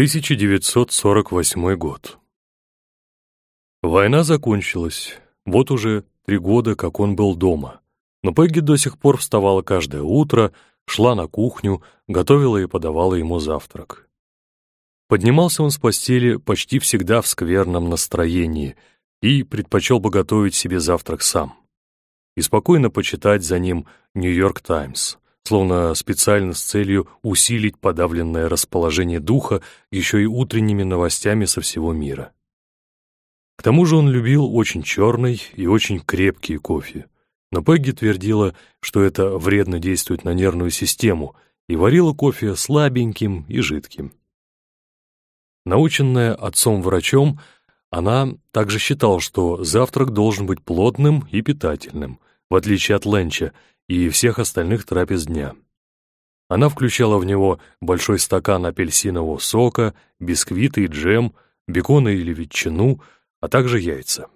1948 год. Война закончилась. Вот уже три года, как он был дома. Но Пегги до сих пор вставала каждое утро, шла на кухню, готовила и подавала ему завтрак. Поднимался он с постели почти всегда в скверном настроении и предпочел бы готовить себе завтрак сам. И спокойно почитать за ним «Нью-Йорк Таймс», словно специально с целью усилить подавленное расположение духа еще и утренними новостями со всего мира. К тому же он любил очень черный и очень крепкий кофе. Но Пегги твердила, что это вредно действует на нервную систему, и варила кофе слабеньким и жидким. Наученная отцом-врачом, она также считала, что завтрак должен быть плотным и питательным, в отличие от ленча, и всех остальных трапез дня. Она включала в него большой стакан апельсинового сока, бисквиты и джем, бекона или ветчину, а также яйца.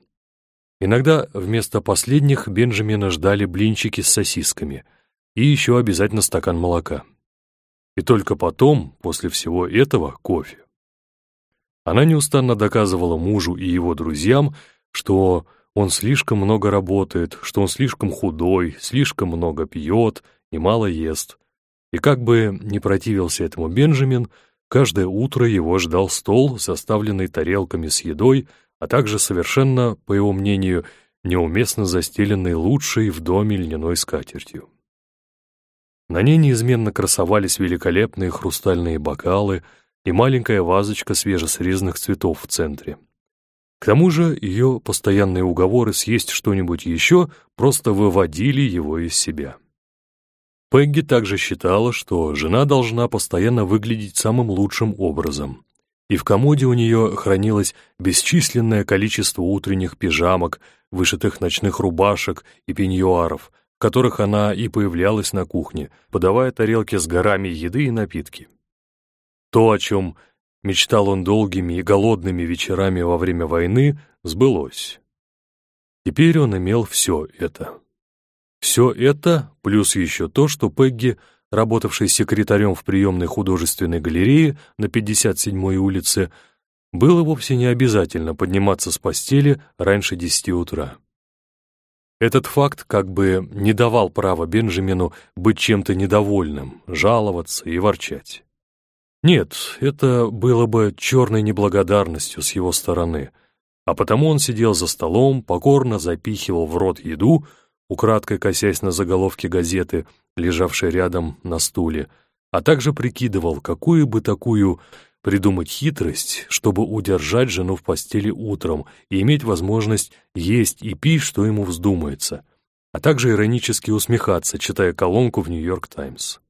Иногда вместо последних Бенджамина ждали блинчики с сосисками и еще обязательно стакан молока. И только потом, после всего этого, кофе. Она неустанно доказывала мужу и его друзьям, что он слишком много работает, что он слишком худой, слишком много пьет и мало ест. И как бы не противился этому Бенджамин, каждое утро его ждал стол, заставленный тарелками с едой, а также совершенно, по его мнению, неуместно застеленный лучшей в доме льняной скатертью. На ней неизменно красовались великолепные хрустальные бокалы и маленькая вазочка свежесрезанных цветов в центре. К тому же ее постоянные уговоры съесть что-нибудь еще просто выводили его из себя. Пегги также считала, что жена должна постоянно выглядеть самым лучшим образом. И в комоде у нее хранилось бесчисленное количество утренних пижамок, вышитых ночных рубашек и пеньюаров, в которых она и появлялась на кухне, подавая тарелки с горами еды и напитки. То, о чем мечтал он долгими и голодными вечерами во время войны, сбылось. Теперь он имел все это. Все это, плюс еще то, что Пегги, работавший секретарем в приемной художественной галерее на 57-й улице, было вовсе не обязательно подниматься с постели раньше 10 утра. Этот факт как бы не давал права Бенджамину быть чем-то недовольным, жаловаться и ворчать. Нет, это было бы черной неблагодарностью с его стороны, а потому он сидел за столом, покорно запихивал в рот еду, украдкой косясь на заголовки газеты, лежавшей рядом на стуле, а также прикидывал, какую бы такую придумать хитрость, чтобы удержать жену в постели утром и иметь возможность есть и пить, что ему вздумается, а также иронически усмехаться, читая колонку в «Нью-Йорк Таймс».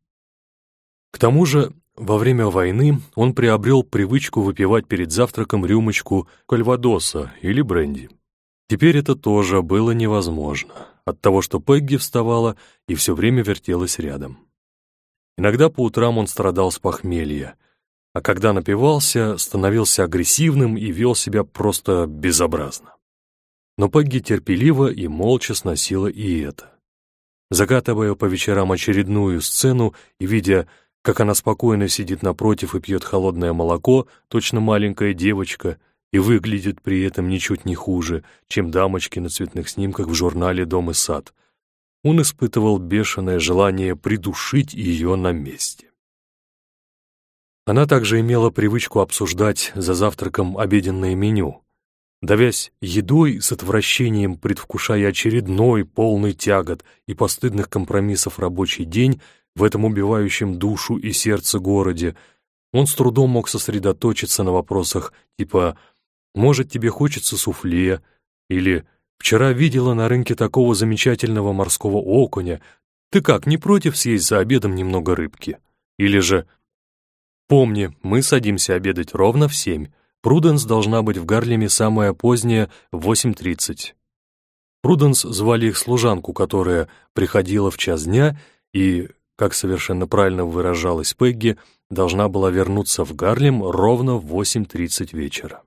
К тому же во время войны он приобрел привычку выпивать перед завтраком рюмочку кальвадоса или бренди. Теперь это тоже было невозможно, от того, что Пегги вставала и все время вертелась рядом. Иногда по утрам он страдал с похмелья, а когда напивался, становился агрессивным и вел себя просто безобразно. Но Пегги терпеливо и молча сносила и это. Закатывая по вечерам очередную сцену и видя, как она спокойно сидит напротив и пьет холодное молоко, точно маленькая девочка, и выглядит при этом ничуть не хуже, чем дамочки на цветных снимках в журнале «Дом и сад». Он испытывал бешеное желание придушить ее на месте. Она также имела привычку обсуждать за завтраком обеденное меню. Давясь едой с отвращением, предвкушая очередной полный тягот и постыдных компромиссов рабочий день, в этом убивающем душу и сердце городе, он с трудом мог сосредоточиться на вопросах типа «Может, тебе хочется суфле?» или «Вчера видела на рынке такого замечательного морского окуня. Ты как, не против съесть за обедом немного рыбки?» Или же «Помни, мы садимся обедать ровно в семь. Пруденс должна быть в Гарлеме самая поздняя в 8.30». Пруденс звали их служанку, которая приходила в час дня и как совершенно правильно выражалась Пегги, должна была вернуться в Гарлем ровно в 8.30 вечера.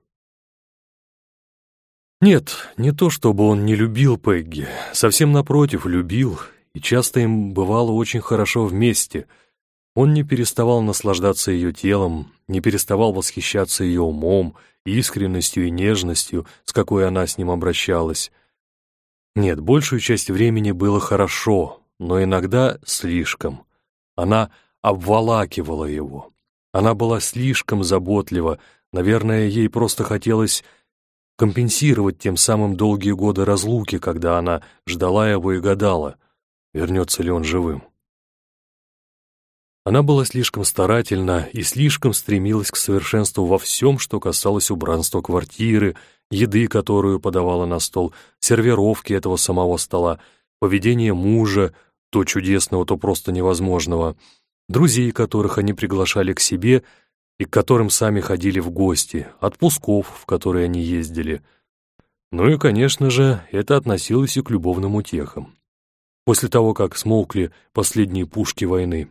Нет, не то чтобы он не любил Пегги, совсем напротив, любил, и часто им бывало очень хорошо вместе. Он не переставал наслаждаться ее телом, не переставал восхищаться ее умом, искренностью и нежностью, с какой она с ним обращалась. Нет, большую часть времени было хорошо, но иногда слишком. Она обволакивала его. Она была слишком заботлива, наверное, ей просто хотелось компенсировать тем самым долгие годы разлуки, когда она ждала его и гадала, вернется ли он живым. Она была слишком старательна и слишком стремилась к совершенству во всем, что касалось убранства квартиры, еды, которую подавала на стол, сервировки этого самого стола, поведения мужа, то чудесного, то просто невозможного, друзей, которых они приглашали к себе — и к которым сами ходили в гости, отпусков, в которые они ездили. Ну и, конечно же, это относилось и к любовным утехам. После того, как смолкли последние пушки войны.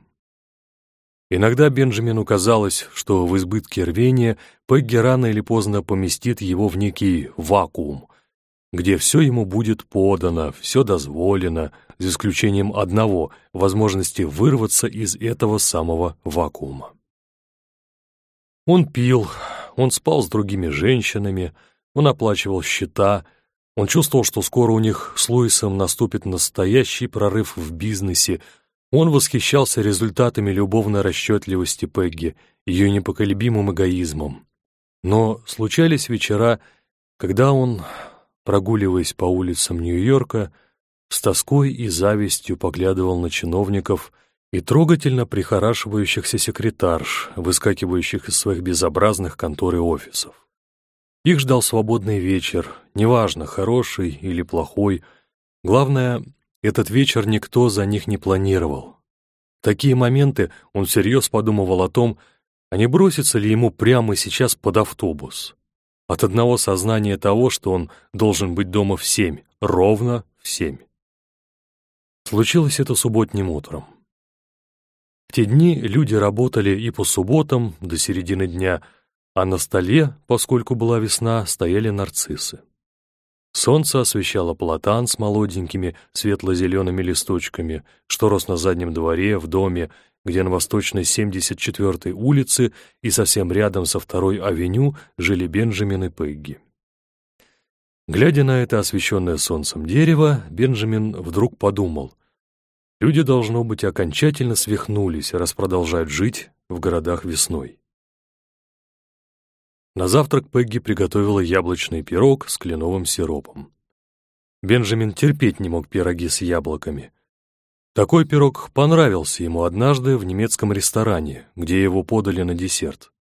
Иногда Бенджамину казалось, что в избытке рвения Пегги рано или поздно поместит его в некий вакуум, где все ему будет подано, все дозволено, за исключением одного — возможности вырваться из этого самого вакуума. Он пил, он спал с другими женщинами, он оплачивал счета, он чувствовал, что скоро у них с Луисом наступит настоящий прорыв в бизнесе, он восхищался результатами любовной расчетливости Пегги, ее непоколебимым эгоизмом. Но случались вечера, когда он, прогуливаясь по улицам Нью-Йорка, с тоской и завистью поглядывал на чиновников — и трогательно прихорашивающихся секретарш, выскакивающих из своих безобразных контор и офисов. Их ждал свободный вечер, неважно, хороший или плохой. Главное, этот вечер никто за них не планировал. В такие моменты он всерьез подумывал о том, а не бросится ли ему прямо сейчас под автобус. От одного сознания того, что он должен быть дома в семь, ровно в семь. Случилось это субботним утром. В те дни люди работали и по субботам до середины дня, а на столе, поскольку была весна, стояли нарциссы. Солнце освещало платан с молоденькими светло-зелеными листочками, что рос на заднем дворе в доме, где на восточной 74-й улице и совсем рядом со второй авеню жили Бенджамин и Пегги. Глядя на это освещенное солнцем дерево, Бенджамин вдруг подумал, Люди, должно быть, окончательно свихнулись, раз продолжают жить в городах весной. На завтрак Пегги приготовила яблочный пирог с кленовым сиропом. Бенджамин терпеть не мог пироги с яблоками. Такой пирог понравился ему однажды в немецком ресторане, где его подали на десерт.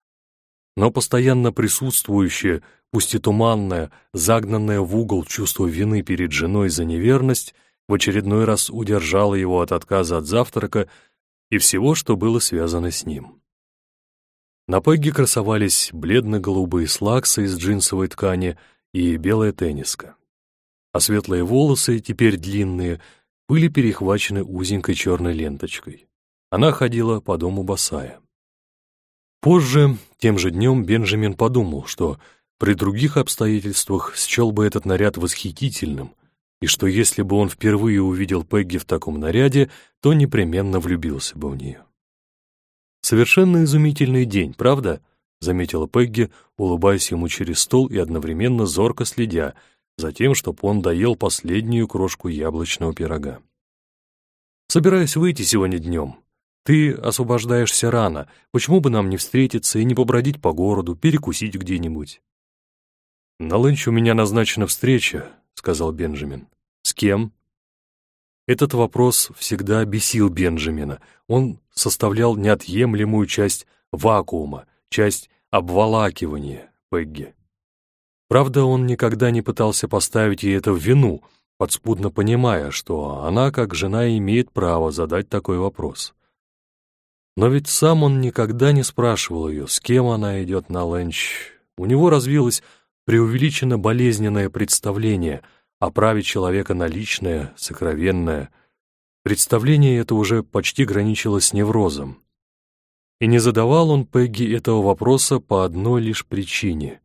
Но постоянно присутствующее, пусть и туманное, загнанное в угол чувство вины перед женой за неверность — в очередной раз удержала его от отказа от завтрака и всего, что было связано с ним. На Пегги красовались бледно-голубые слаксы из джинсовой ткани и белая тенниска. А светлые волосы, теперь длинные, были перехвачены узенькой черной ленточкой. Она ходила по дому босая. Позже, тем же днем, Бенджамин подумал, что при других обстоятельствах счел бы этот наряд восхитительным — и что если бы он впервые увидел Пегги в таком наряде, то непременно влюбился бы в нее. «Совершенно изумительный день, правда?» — заметила Пегги, улыбаясь ему через стол и одновременно зорко следя за тем, чтобы он доел последнюю крошку яблочного пирога. «Собираюсь выйти сегодня днем. Ты освобождаешься рано. Почему бы нам не встретиться и не побродить по городу, перекусить где-нибудь?» «На ланч у меня назначена встреча», — сказал Бенджамин. «С кем?» Этот вопрос всегда бесил Бенджамина. Он составлял неотъемлемую часть вакуума, часть обволакивания Пегги. Правда, он никогда не пытался поставить ей это в вину, подспудно понимая, что она, как жена, имеет право задать такой вопрос. Но ведь сам он никогда не спрашивал ее, с кем она идет на ленч. У него развилась преувеличенно болезненное представление о праве человека на личное, сокровенное. Представление это уже почти граничило с неврозом. И не задавал он Пегги этого вопроса по одной лишь причине.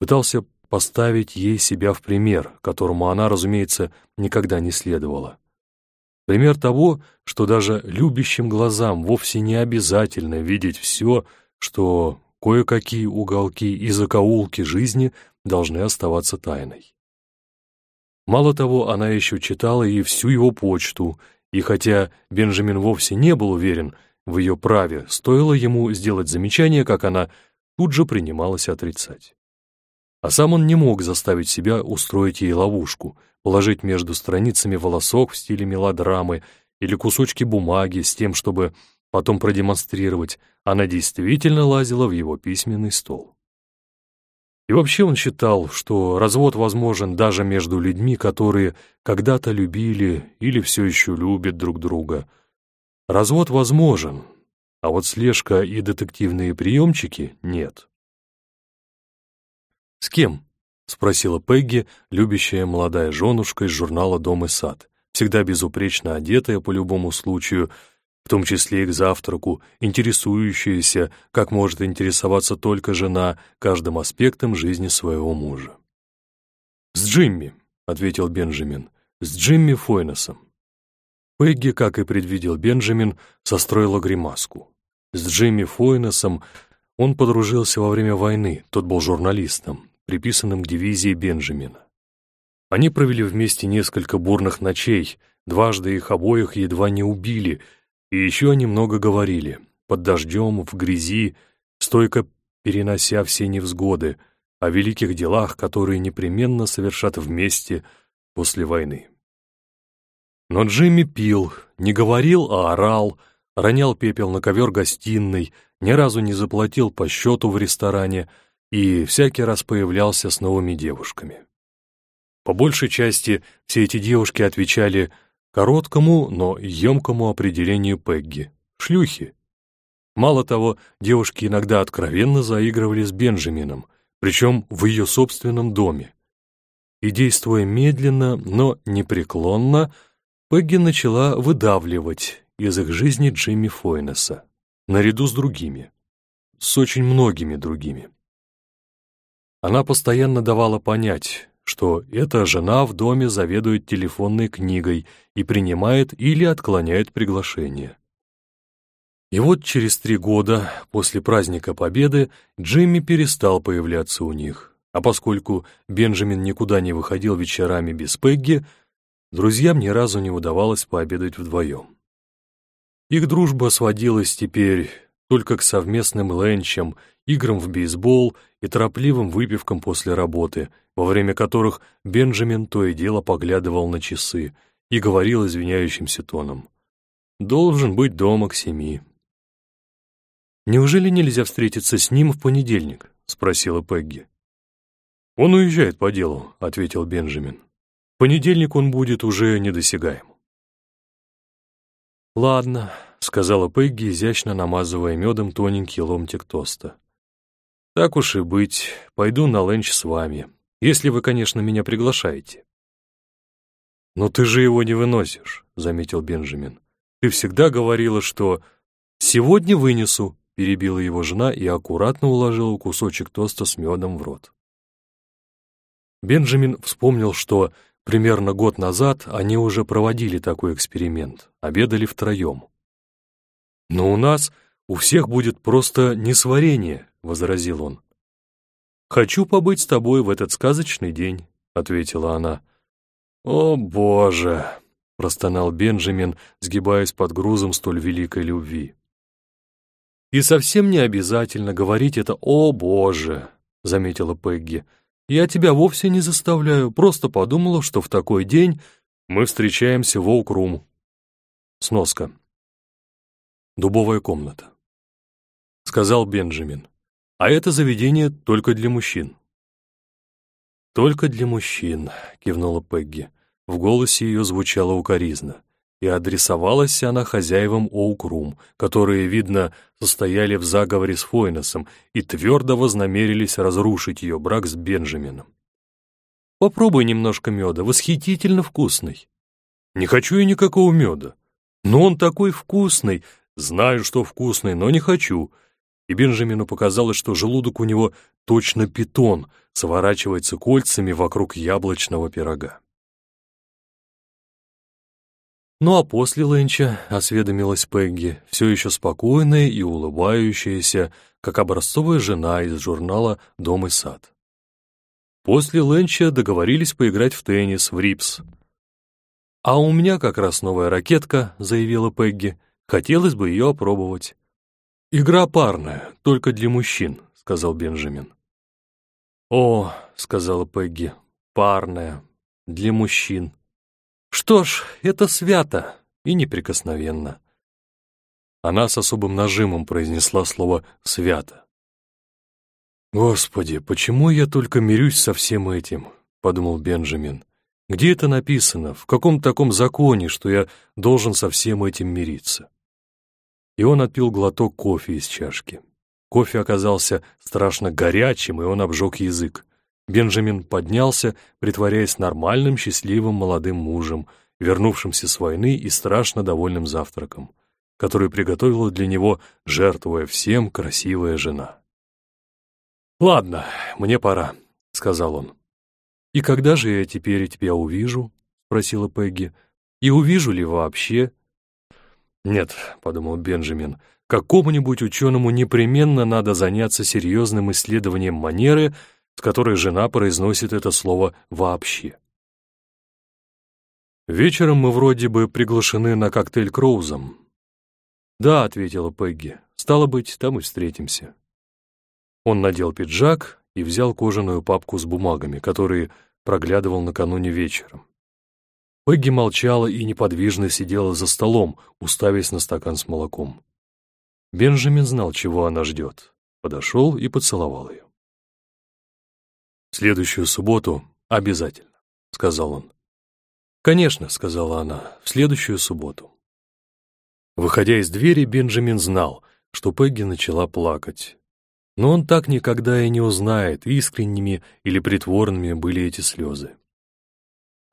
Пытался поставить ей себя в пример, которому она, разумеется, никогда не следовала. Пример того, что даже любящим глазам вовсе не обязательно видеть все, что кое-какие уголки и закоулки жизни должны оставаться тайной. Мало того, она еще читала и всю его почту, и хотя Бенджамин вовсе не был уверен в ее праве, стоило ему сделать замечание, как она тут же принималась отрицать. А сам он не мог заставить себя устроить ей ловушку, положить между страницами волосок в стиле мелодрамы или кусочки бумаги с тем, чтобы потом продемонстрировать, она действительно лазила в его письменный стол. И вообще он считал, что развод возможен даже между людьми, которые когда-то любили или все еще любят друг друга. Развод возможен, а вот слежка и детективные приемчики нет. «С кем?» — спросила Пегги, любящая молодая женушка из журнала «Дом и сад», всегда безупречно одетая по любому случаю, в том числе и к завтраку, интересующаяся, как может интересоваться только жена, каждым аспектом жизни своего мужа. «С Джимми», — ответил Бенджамин, — «с Джимми Фойнесом». Пегги, как и предвидел Бенджамин, состроила гримаску. С Джимми Фойнесом он подружился во время войны, тот был журналистом, приписанным к дивизии Бенджамина. Они провели вместе несколько бурных ночей, дважды их обоих едва не убили — и еще они много говорили, под дождем, в грязи, стойко перенося все невзгоды, о великих делах, которые непременно совершат вместе после войны. Но Джимми пил, не говорил, а орал, ронял пепел на ковер гостиной, ни разу не заплатил по счету в ресторане и всякий раз появлялся с новыми девушками. По большей части все эти девушки отвечали Короткому, но емкому определению Пегги — шлюхи. Мало того, девушки иногда откровенно заигрывали с Бенджамином, причем в ее собственном доме. И действуя медленно, но непреклонно, Пегги начала выдавливать из их жизни Джимми Фойнеса, наряду с другими, с очень многими другими. Она постоянно давала понять, что эта жена в доме заведует телефонной книгой и принимает или отклоняет приглашение. И вот через три года после праздника Победы Джимми перестал появляться у них, а поскольку Бенджамин никуда не выходил вечерами без Пегги, друзьям ни разу не удавалось пообедать вдвоем. Их дружба сводилась теперь только к совместным ленчам, играм в бейсбол и торопливым выпивкам после работы, во время которых Бенджамин то и дело поглядывал на часы и говорил извиняющимся тоном. «Должен быть дома к семи». «Неужели нельзя встретиться с ним в понедельник?» — спросила Пегги. «Он уезжает по делу», — ответил Бенджамин. «В понедельник он будет уже недосягаем». «Ладно», — сказала Пегги, изящно намазывая медом тоненький ломтик тоста. «Так уж и быть, пойду на ленч с вами, если вы, конечно, меня приглашаете». «Но ты же его не выносишь», — заметил Бенджамин. «Ты всегда говорила, что...» «Сегодня вынесу», — перебила его жена и аккуратно уложила кусочек тоста с медом в рот. Бенджамин вспомнил, что примерно год назад они уже проводили такой эксперимент, обедали втроем. «Но у нас у всех будет просто несварение», — возразил он. «Хочу побыть с тобой в этот сказочный день», — ответила она. «О, Боже!» — простонал Бенджамин, сгибаясь под грузом столь великой любви. «И совсем не обязательно говорить это «О, Боже!» — заметила Пегги. «Я тебя вовсе не заставляю, просто подумала, что в такой день мы встречаемся в Оукрум». Сноска. Дубовая комната. Сказал Бенджамин. А это заведение только для мужчин. «Только для мужчин», — кивнула Пегги. В голосе ее звучало укоризна. И адресовалась она хозяевам Оукрум, которые, видно, состояли в заговоре с Фойнесом и твердо вознамерились разрушить ее брак с Бенджамином. «Попробуй немножко меда, восхитительно вкусный». «Не хочу я никакого меда. Но он такой вкусный. Знаю, что вкусный, но не хочу и Бенджамину показалось, что желудок у него точно питон, сворачивается кольцами вокруг яблочного пирога. Ну а после ленча осведомилась Пегги, все еще спокойная и улыбающаяся, как образцовая жена из журнала «Дом и сад». После ленча договорились поиграть в теннис в Рипс. «А у меня как раз новая ракетка», — заявила Пегги. «Хотелось бы ее опробовать». «Игра парная, только для мужчин», — сказал Бенджамин. «О», — сказала Пегги, — «парная, для мужчин». «Что ж, это свято и неприкосновенно». Она с особым нажимом произнесла слово «свято». «Господи, почему я только мирюсь со всем этим?» — подумал Бенджамин. «Где это написано? В каком таком законе, что я должен со всем этим мириться?» И он отпил глоток кофе из чашки. Кофе оказался страшно горячим, и он обжег язык. Бенджамин поднялся, притворяясь нормальным, счастливым молодым мужем, вернувшимся с войны и страшно довольным завтраком, который приготовила для него, жертвуя всем, красивая жена. «Ладно, мне пора», — сказал он. «И когда же я теперь тебя увижу?» — спросила Пегги. «И увижу ли вообще?» «Нет», — подумал Бенджамин, — «какому-нибудь ученому непременно надо заняться серьезным исследованием манеры, с которой жена произносит это слово «вообще». «Вечером мы вроде бы приглашены на коктейль Кроузом». «Да», — ответила Пегги, — «стало быть, там и встретимся». Он надел пиджак и взял кожаную папку с бумагами, которые проглядывал накануне вечером. Пегги молчала и неподвижно сидела за столом, уставясь на стакан с молоком. Бенджамин знал, чего она ждет. Подошел и поцеловал ее. «В следующую субботу обязательно», — сказал он. «Конечно», — сказала она, — «в следующую субботу». Выходя из двери, Бенджамин знал, что Пегги начала плакать. Но он так никогда и не узнает, искренними или притворными были эти слезы.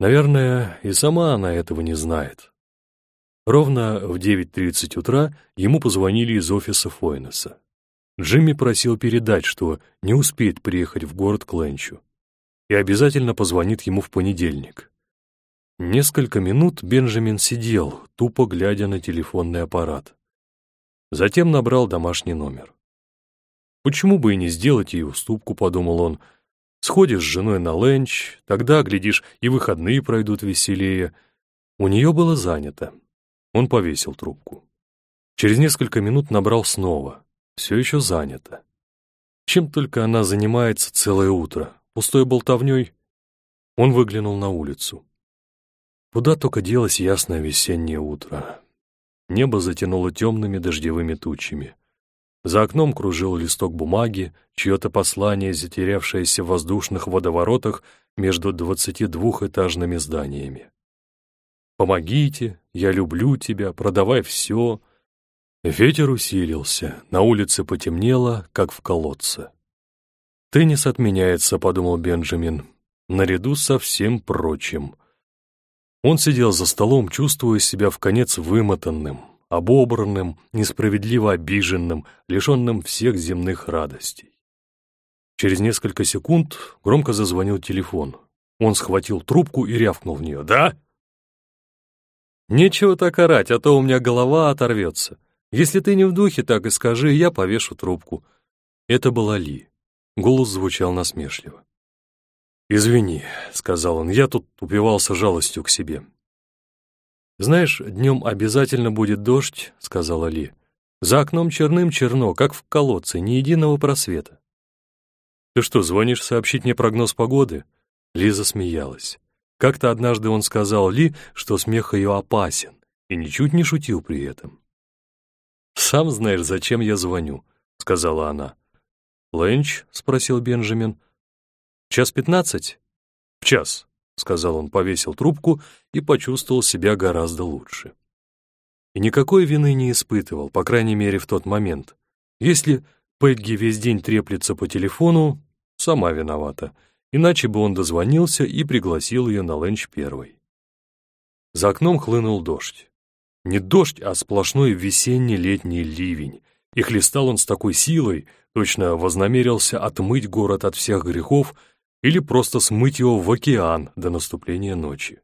Наверное, и сама она этого не знает. Ровно в 9.30 утра ему позвонили из офиса Фойнеса. Джимми просил передать, что не успеет приехать в город Кленчу и обязательно позвонит ему в понедельник. Несколько минут Бенджамин сидел, тупо глядя на телефонный аппарат. Затем набрал домашний номер. Почему бы и не сделать ей уступку, подумал он. Сходишь с женой на ленч, тогда, глядишь, и выходные пройдут веселее. У нее было занято. Он повесил трубку. Через несколько минут набрал снова. Все еще занято. Чем только она занимается целое утро? Пустой болтовней? Он выглянул на улицу. Куда только делось ясное весеннее утро. Небо затянуло темными дождевыми тучами. За окном кружил листок бумаги, чье-то послание, затерявшееся в воздушных водоворотах между двадцати двухэтажными зданиями. «Помогите, я люблю тебя, продавай все». Ветер усилился, на улице потемнело, как в колодце. «Теннис отменяется», — подумал Бенджамин, наряду со всем прочим. Он сидел за столом, чувствуя себя в конец вымотанным, обобранным, несправедливо обиженным, лишенным всех земных радостей. Через несколько секунд громко зазвонил телефон. Он схватил трубку и рявкнул в нее. «Да?» «Нечего так орать, а то у меня голова оторвется. Если ты не в духе, так и скажи, я повешу трубку». Это была Ли. Голос звучал насмешливо. «Извини», — сказал он, — «я тут упивался жалостью к себе. «Знаешь, днем обязательно будет дождь», — сказала Ли. «За окном черным черно, как в колодце, ни единого просвета». «Ты что, звонишь сообщить мне прогноз погоды?» Лиза смеялась. Как-то однажды он сказал Ли, что смех ее опасен, и ничуть не шутил при этом. «Сам знаешь, зачем я звоню», — сказала она. «Ленч?» — спросил Бенджамин. «Час пятнадцать?» «В час», — сказал он, повесил трубку и почувствовал себя гораздо лучше. И никакой вины не испытывал, по крайней мере, в тот момент. Если Пегги весь день треплется по телефону, сама виновата, иначе бы он дозвонился и пригласил ее на ленч первой. За окном хлынул дождь. Не дождь, а сплошной весенний летний ливень, и хлестал он с такой силой, точно вознамерился отмыть город от всех грехов или просто смыть его в океан до наступления ночи.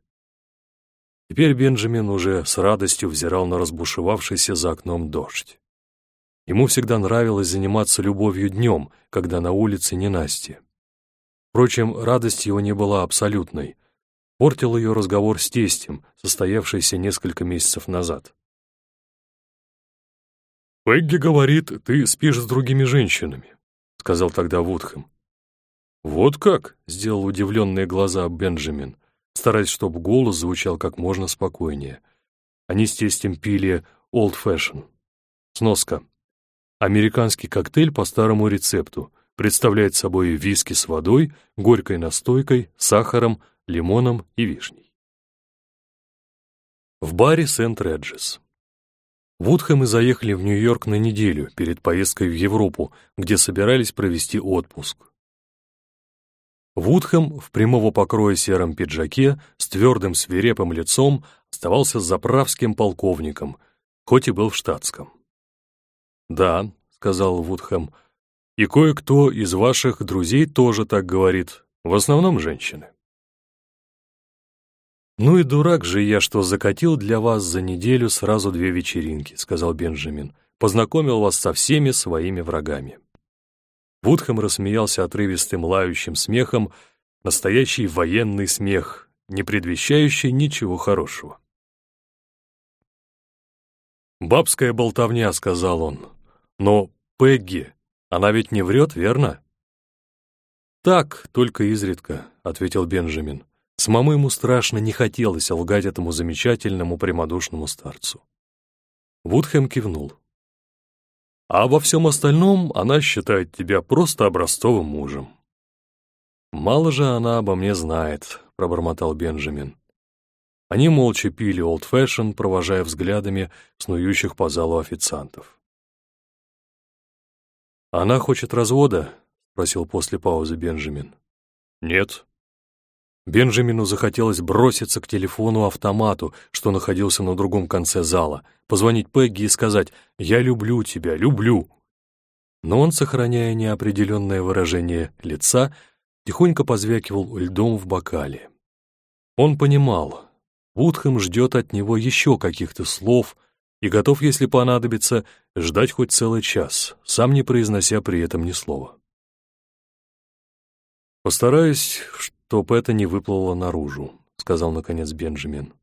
Теперь Бенджамин уже с радостью взирал на разбушевавшийся за окном дождь. Ему всегда нравилось заниматься любовью днем, когда на улице не Насти. Впрочем, радость его не была абсолютной. Портил ее разговор с тестем, состоявшийся несколько месяцев назад. «Пегги говорит, ты спишь с другими женщинами», — сказал тогда Вудхэм. «Вот как?» — сделал удивленные глаза Бенджамин, стараясь, чтобы голос звучал как можно спокойнее. Они с тестем пили «Old Fashion». Сноска. Американский коктейль по старому рецепту. Представляет собой виски с водой, горькой настойкой, сахаром, лимоном и вишней. В баре Сент-Реджес. Вудхэм и заехали в Нью-Йорк на неделю перед поездкой в Европу, где собирались провести отпуск. Вудхэм в прямого покроя сером пиджаке с твердым свирепым лицом оставался заправским полковником, хоть и был в штатском. «Да», — сказал Вудхэм, — «и кое-кто из ваших друзей тоже так говорит, в основном женщины». «Ну и дурак же я, что закатил для вас за неделю сразу две вечеринки», — сказал Бенджамин, «познакомил вас со всеми своими врагами». Вудхэм рассмеялся отрывистым лающим смехом, настоящий военный смех, не предвещающий ничего хорошего. «Бабская болтовня», — сказал он. «Но Пегги, она ведь не врет, верно?» «Так, только изредка», — ответил Бенджамин. Самому ему страшно не хотелось лгать этому замечательному прямодушному старцу. Вудхэм кивнул. «А во всем остальном она считает тебя просто образцовым мужем». «Мало же она обо мне знает», — пробормотал Бенджамин. Они молча пили Fashion, провожая взглядами снующих по залу официантов. «Она хочет развода?» — спросил после паузы Бенджамин. «Нет». Бенджамину захотелось броситься к телефону-автомату, что находился на другом конце зала, позвонить Пегги и сказать «Я люблю тебя, люблю». Но он, сохраняя неопределенное выражение лица, тихонько позвякивал льдом в бокале. Он понимал, Вудхэм ждет от него еще каких-то слов и готов, если понадобится, ждать хоть целый час, сам не произнося при этом ни слова. «Постараюсь, чтоб это не выплыло наружу», — сказал наконец Бенджамин.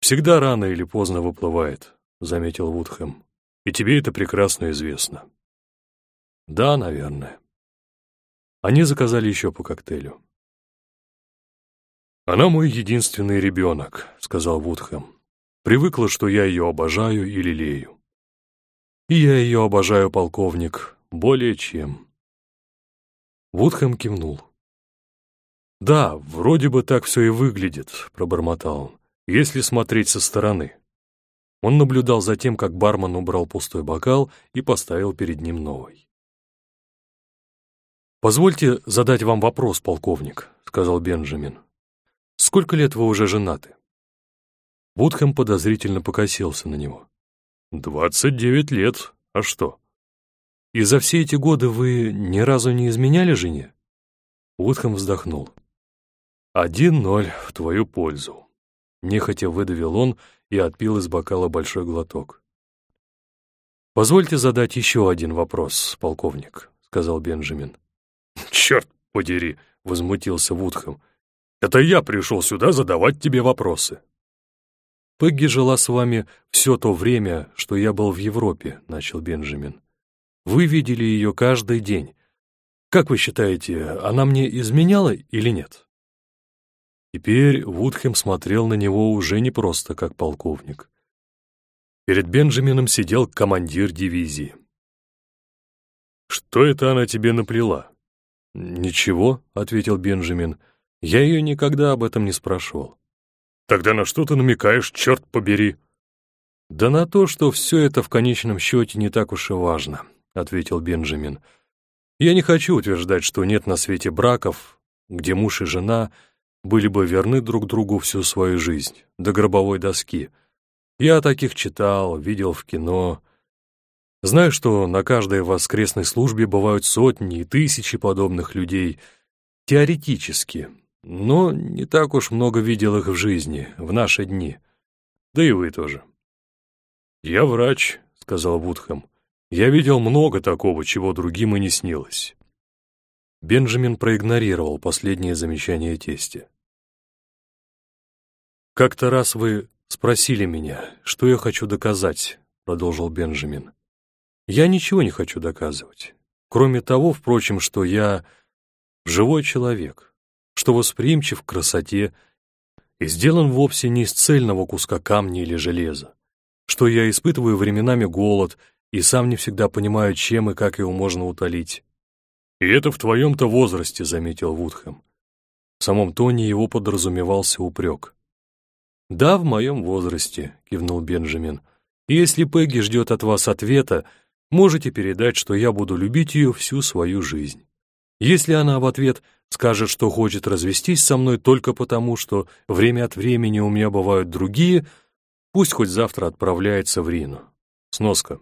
«Всегда рано или поздно выплывает», — заметил Вудхэм. «И тебе это прекрасно известно». «Да, наверное». Они заказали еще по коктейлю. «Она мой единственный ребенок», — сказал Вудхэм. «Привыкла, что я ее обожаю и лелею». «И я ее обожаю, полковник, более чем». Вудхэм кивнул. «Да, вроде бы так все и выглядит», — пробормотал он, «если смотреть со стороны». Он наблюдал за тем, как бармен убрал пустой бокал и поставил перед ним новый. «Позвольте задать вам вопрос, полковник», — сказал Бенджамин. Сколько лет вы уже женаты?» Вудхэм подозрительно покосился на него. «Двадцать девять лет. А что?» «И за все эти годы вы ни разу не изменяли жене?» Вудхэм вздохнул. «Один ноль в твою пользу». Нехотя выдавил он и отпил из бокала большой глоток. «Позвольте задать еще один вопрос, полковник», — сказал Бенджамин. «Черт подери!» — возмутился Вудхэм. Это я пришел сюда задавать тебе вопросы». «Пегги жила с вами все то время, что я был в Европе», — начал Бенджамин. «Вы видели ее каждый день. Как вы считаете, она мне изменяла или нет?» Теперь Вудхем смотрел на него уже не просто как полковник. Перед Бенджамином сидел командир дивизии. «Что это она тебе наплела?» «Ничего», — ответил Бенджамин, — я ее никогда об этом не спрашивал. Тогда на что ты намекаешь, черт побери? Да на то, что все это в конечном счете не так уж и важно, ответил Бенджамин. Я не хочу утверждать, что нет на свете браков, где муж и жена были бы верны друг другу всю свою жизнь, до гробовой доски. Я таких читал, видел в кино. Знаю, что на каждой воскресной службе бывают сотни и тысячи подобных людей. Теоретически, но не так уж много видел их в жизни, в наши дни. Да и вы тоже. «Я врач», — сказал Вудхэм. «Я видел много такого, чего другим и не снилось». Бенджамин проигнорировал последнее замечание тестя. «Как-то раз вы спросили меня, что я хочу доказать», — продолжил Бенджамин. «Я ничего не хочу доказывать. Кроме того, впрочем, что я живой человек, что восприимчив к красоте и сделан вовсе не из цельного куска камня или железа, что я испытываю временами голод и сам не всегда понимаю, чем и как его можно утолить. «И это в твоем-то возрасте», — заметил Вудхэм. В самом тоне его подразумевался упрек. «Да, в моем возрасте», — кивнул Бенджамин. «И если Пегги ждет от вас ответа, можете передать, что я буду любить ее всю свою жизнь. Если она в ответ скажет, что хочет развестись со мной только потому, что время от времени у меня бывают другие, пусть хоть завтра отправляется в Рину. Сноска.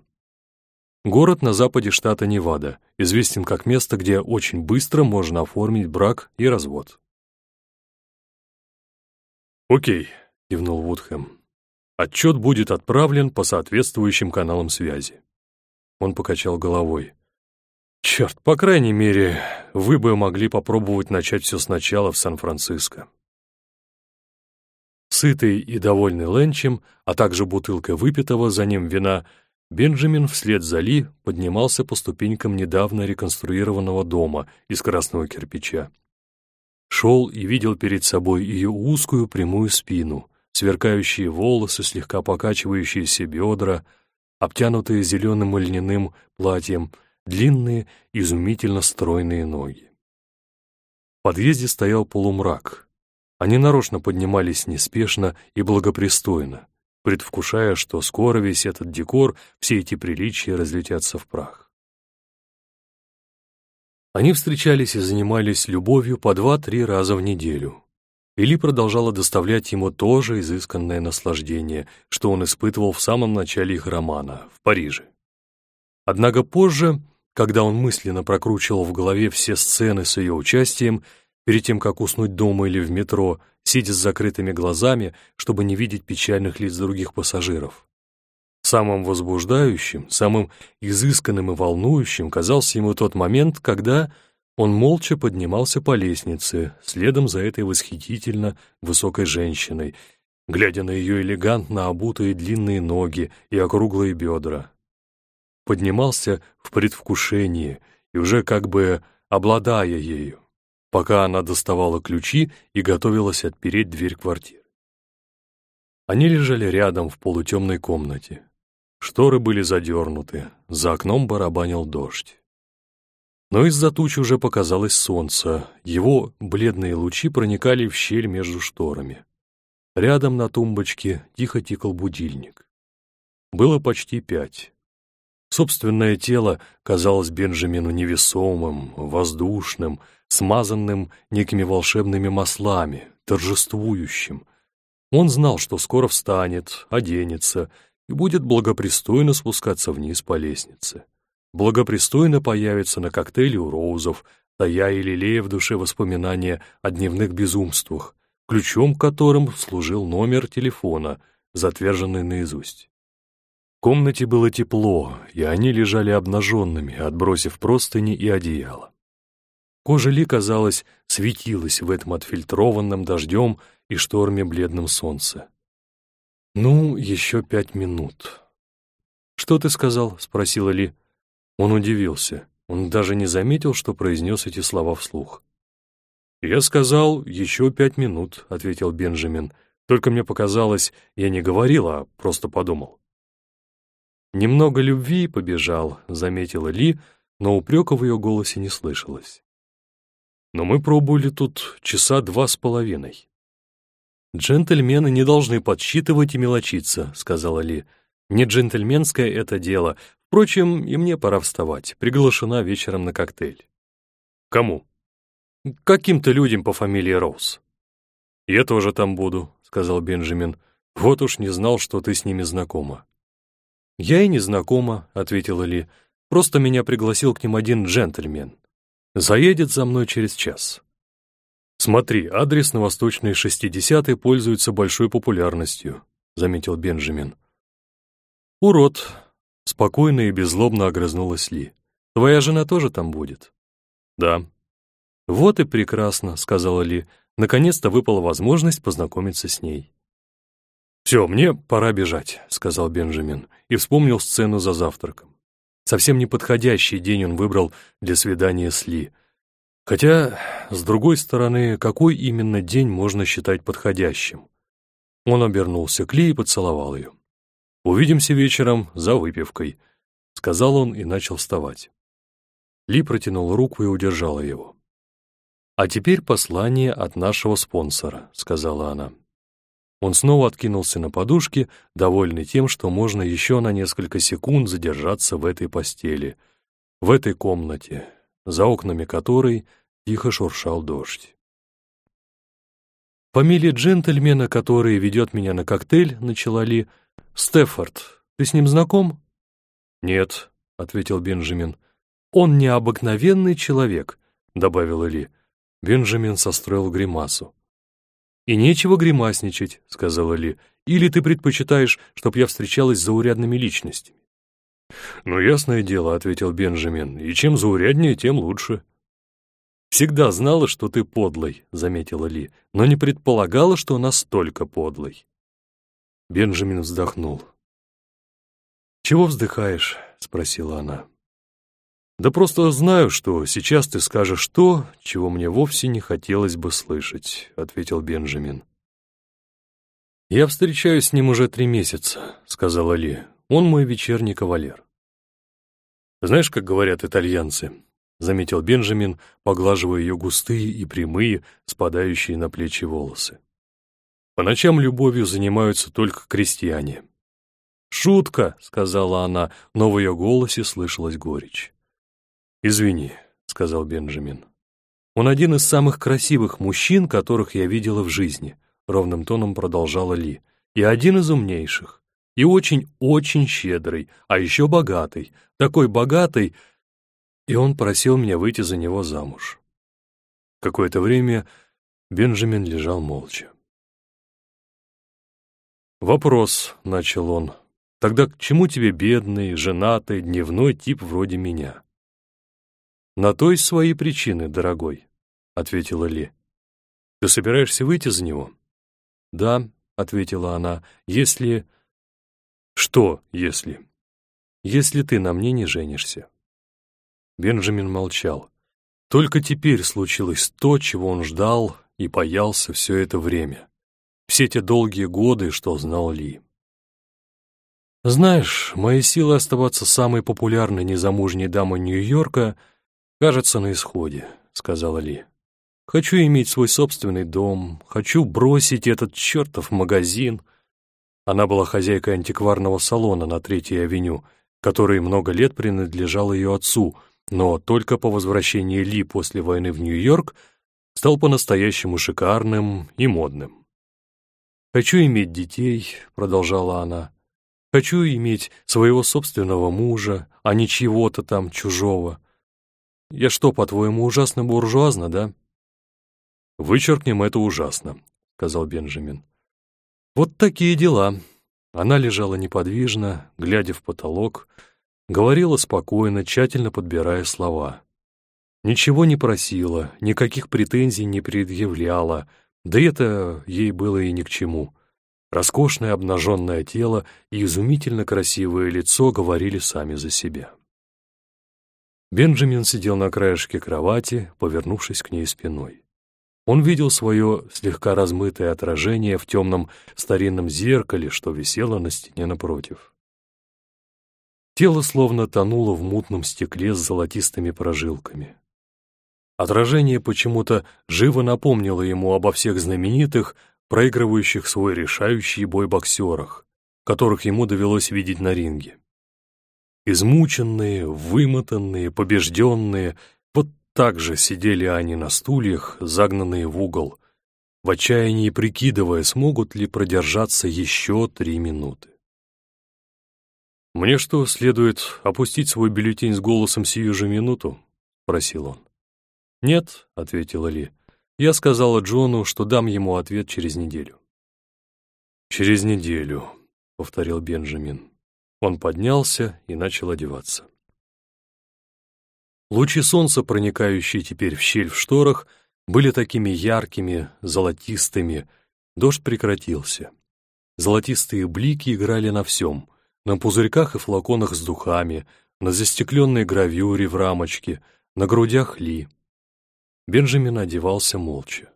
Город на западе штата Невада, известен как место, где очень быстро можно оформить брак и развод. «Окей», — кивнул Вудхэм. «Отчет будет отправлен по соответствующим каналам связи». Он покачал головой. «Черт, по крайней мере, вы бы могли попробовать начать все сначала в Сан-Франциско». Сытый и довольный Ленчем, а также бутылкой выпитого за ним вина — Бенджамин вслед за Ли поднимался по ступенькам недавно реконструированного дома из красного кирпича. Шел и видел перед собой ее узкую прямую спину, сверкающие волосы, слегка покачивающиеся бедра, обтянутые зеленым льняным платьем, длинные, изумительно стройные ноги. В подъезде стоял полумрак. Они нарочно поднимались неспешно и благопристойно, предвкушая, что скоро весь этот декор, все эти приличия разлетятся в прах. Они встречались и занимались любовью по два-три раза в неделю. Или продолжала доставлять ему то же изысканное наслаждение, что он испытывал в самом начале их романа, в Париже. Однако позже, когда он мысленно прокручивал в голове все сцены с ее участием, перед тем, как уснуть дома или в метро, сидя с закрытыми глазами, чтобы не видеть печальных лиц других пассажиров. Самым возбуждающим, самым изысканным и волнующим казался ему тот момент, когда он молча поднимался по лестнице, следом за этой восхитительно высокой женщиной, глядя на ее элегантно обутые длинные ноги и округлые бедра. Поднимался в предвкушении и уже как бы обладая ею пока она доставала ключи и готовилась отпереть дверь квартиры. Они лежали рядом в полутемной комнате. Шторы были задернуты, за окном барабанил дождь. Но из-за туч уже показалось солнце, его бледные лучи проникали в щель между шторами. Рядом на тумбочке тихо тикал будильник. Было почти пять. Собственное тело казалось Бенджамину невесомым, воздушным, смазанным некими волшебными маслами, торжествующим. Он знал, что скоро встанет, оденется и будет благопристойно спускаться вниз по лестнице. Благопристойно появится на коктейле у Роузов, тая и лелея в душе воспоминания о дневных безумствах, ключом к которым служил номер телефона, затверженный наизусть. Комнате было тепло, и они лежали обнаженными, отбросив простыни и одеяло. Кожа Ли, казалось, светилась в этом отфильтрованном дождем и шторме бледном солнце. «Ну, еще пять минут». «Что ты сказал?» — спросила Ли. Он удивился. Он даже не заметил, что произнес эти слова вслух. «Я сказал, еще пять минут», — ответил Бенджамин. «Только мне показалось, я не говорил, а просто подумал». «Немного любви побежал», — заметила Ли, но упрека в ее голосе не слышалось но мы пробовали тут часа два с половиной. «Джентльмены не должны подсчитывать и мелочиться», — сказала Ли. «Не джентльменское это дело. Впрочем, и мне пора вставать. Приглашена вечером на коктейль». «Кому?» «Каким-то людям по фамилии Роуз». «Я тоже там буду», — сказал Бенджамин. «Вот уж не знал, что ты с ними знакома». «Я и не знакома», — ответила Ли. «Просто меня пригласил к ним один джентльмен. Заедет за мной через час. «Смотри, адрес на Восточной 60 пользуется большой популярностью», — заметил Бенджамин. «Урод», — спокойно и беззлобно огрызнулась Ли. «Твоя жена тоже там будет?» «Да». «Вот и прекрасно», — сказала Ли. «Наконец-то выпала возможность познакомиться с ней». «Все, мне пора бежать», — сказал Бенджамин и вспомнил сцену за завтраком. Совсем неподходящий день он выбрал для свидания с Ли — Хотя, с другой стороны, какой именно день можно считать подходящим? Он обернулся к Ли и поцеловал ее. «Увидимся вечером за выпивкой», — сказал он и начал вставать. Ли протянул руку и удержала его. «А теперь послание от нашего спонсора», — сказала она. Он снова откинулся на подушке, довольный тем, что можно еще на несколько секунд задержаться в этой постели, в этой комнате, за окнами которой тихо шуршал дождь. Фамилия джентльмена, который ведет меня на коктейль, начала Ли. Стефорд. Ты с ним знаком? Нет, ответил Бенджамин. Он необыкновенный человек, добавила Ли. Бенджамин состроил гримасу. «И нечего гримасничать», — сказала Ли. «Или ты предпочитаешь, чтоб я встречалась с заурядными личностями?» «Ну, ясное дело», — ответил Бенджамин, — «и чем зауряднее, тем лучше». «Всегда знала, что ты подлый», — заметила Ли, «но не предполагала, что настолько подлый». Бенджамин вздохнул. «Чего вздыхаешь?» — спросила она. «Да просто знаю, что сейчас ты скажешь то, чего мне вовсе не хотелось бы слышать», — ответил Бенджамин. «Я встречаюсь с ним уже три месяца», — сказала Ли. Он мой вечерний кавалер. Знаешь, как говорят итальянцы? Заметил Бенджамин, поглаживая ее густые и прямые, спадающие на плечи волосы. По ночам любовью занимаются только крестьяне. «Шутка», — сказала она, но в ее голосе слышалась горечь. «Извини», — сказал Бенджамин. «Он один из самых красивых мужчин, которых я видела в жизни», — ровным тоном продолжала Ли, — «и один из умнейших и очень-очень щедрый, а еще богатый, такой богатый, и он просил меня выйти за него замуж. Какое-то время Бенджамин лежал молча. «Вопрос», — начал он, — «тогда к чему тебе бедный, женатый, дневной тип вроде меня?» «На то есть свои причины, дорогой», — ответила Ли. «Ты собираешься выйти за него?» «Да», — ответила она, — «если...» «Что, если?» «Если ты на мне не женишься». Бенджамин молчал. Только теперь случилось то, чего он ждал и боялся все это время. Все те долгие годы, что знал Ли. «Знаешь, мои силы оставаться самой популярной незамужней дамой Нью-Йорка кажется на исходе», — сказала Ли. «Хочу иметь свой собственный дом, хочу бросить этот чертов магазин, она была хозяйкой антикварного салона на Третьей авеню, который много лет принадлежал ее отцу, но только по возвращении Ли после войны в Нью-Йорк стал по-настоящему шикарным и модным. «Хочу иметь детей», — продолжала она. «Хочу иметь своего собственного мужа, а не чьего-то там чужого. Я что, по-твоему, ужасно буржуазно, да?» «Вычеркнем это ужасно», — сказал Бенджамин. Вот такие дела. Она лежала неподвижно, глядя в потолок, говорила спокойно, тщательно подбирая слова. Ничего не просила, никаких претензий не предъявляла, да это ей было и ни к чему. Роскошное обнаженное тело и изумительно красивое лицо говорили сами за себя. Бенджамин сидел на краешке кровати, повернувшись к ней спиной. Он видел свое слегка размытое отражение в темном старинном зеркале, что висело на стене напротив. Тело словно тонуло в мутном стекле с золотистыми прожилками. Отражение почему-то живо напомнило ему обо всех знаменитых, проигрывающих свой решающий бой боксерах, которых ему довелось видеть на ринге. Измученные, вымотанные, побежденные, так же сидели они на стульях, загнанные в угол, в отчаянии прикидывая, смогут ли продержаться еще три минуты. «Мне что, следует опустить свой бюллетень с голосом сию же минуту?» — спросил он. «Нет», — ответила Ли, — Я сказала Джону, что дам ему ответ через неделю. «Через неделю», — повторил Бенджамин. Он поднялся и начал одеваться. Лучи солнца, проникающие теперь в щель в шторах, были такими яркими, золотистыми. Дождь прекратился. Золотистые блики играли на всем — на пузырьках и флаконах с духами, на застекленной гравюре в рамочке, на грудях Ли. Бенджамин одевался молча.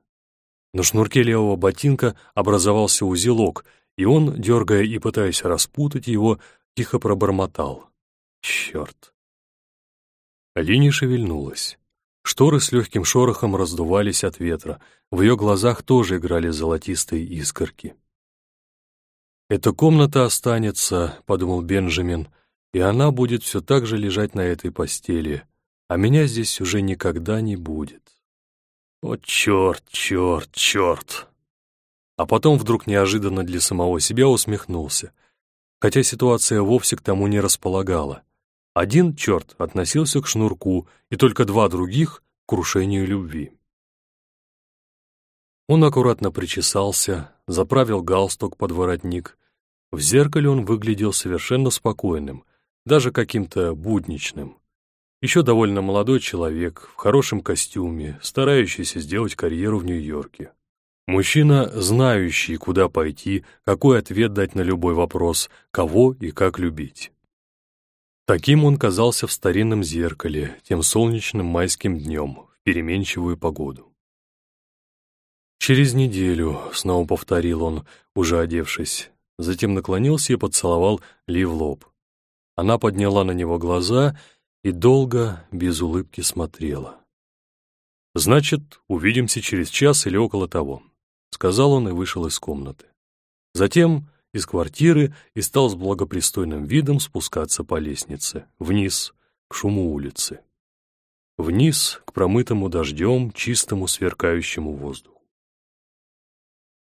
На шнурке левого ботинка образовался узелок, и он, дергая и пытаясь распутать его, тихо пробормотал. «Черт!» Ли не шевельнулась. Шторы с легким шорохом раздувались от ветра, в ее глазах тоже играли золотистые искорки. «Эта комната останется», — подумал Бенджамин, «и она будет все так же лежать на этой постели, а меня здесь уже никогда не будет». «О, черт, черт, черт!» А потом вдруг неожиданно для самого себя усмехнулся, хотя ситуация вовсе к тому не располагала. Один черт относился к шнурку, и только два других — к крушению любви. Он аккуратно причесался, заправил галстук под воротник. В зеркале он выглядел совершенно спокойным, даже каким-то будничным. Еще довольно молодой человек, в хорошем костюме, старающийся сделать карьеру в Нью-Йорке. Мужчина, знающий, куда пойти, какой ответ дать на любой вопрос, кого и как любить. Таким он казался в старинном зеркале, тем солнечным майским днем, в переменчивую погоду. «Через неделю», — снова повторил он, уже одевшись. Затем наклонился и поцеловал Ли в лоб. Она подняла на него глаза и долго, без улыбки смотрела. «Значит, увидимся через час или около того», — сказал он и вышел из комнаты. Затем из квартиры и стал с благопристойным видом спускаться по лестнице, вниз, к шуму улицы. Вниз, к промытому дождем, чистому сверкающему воздуху.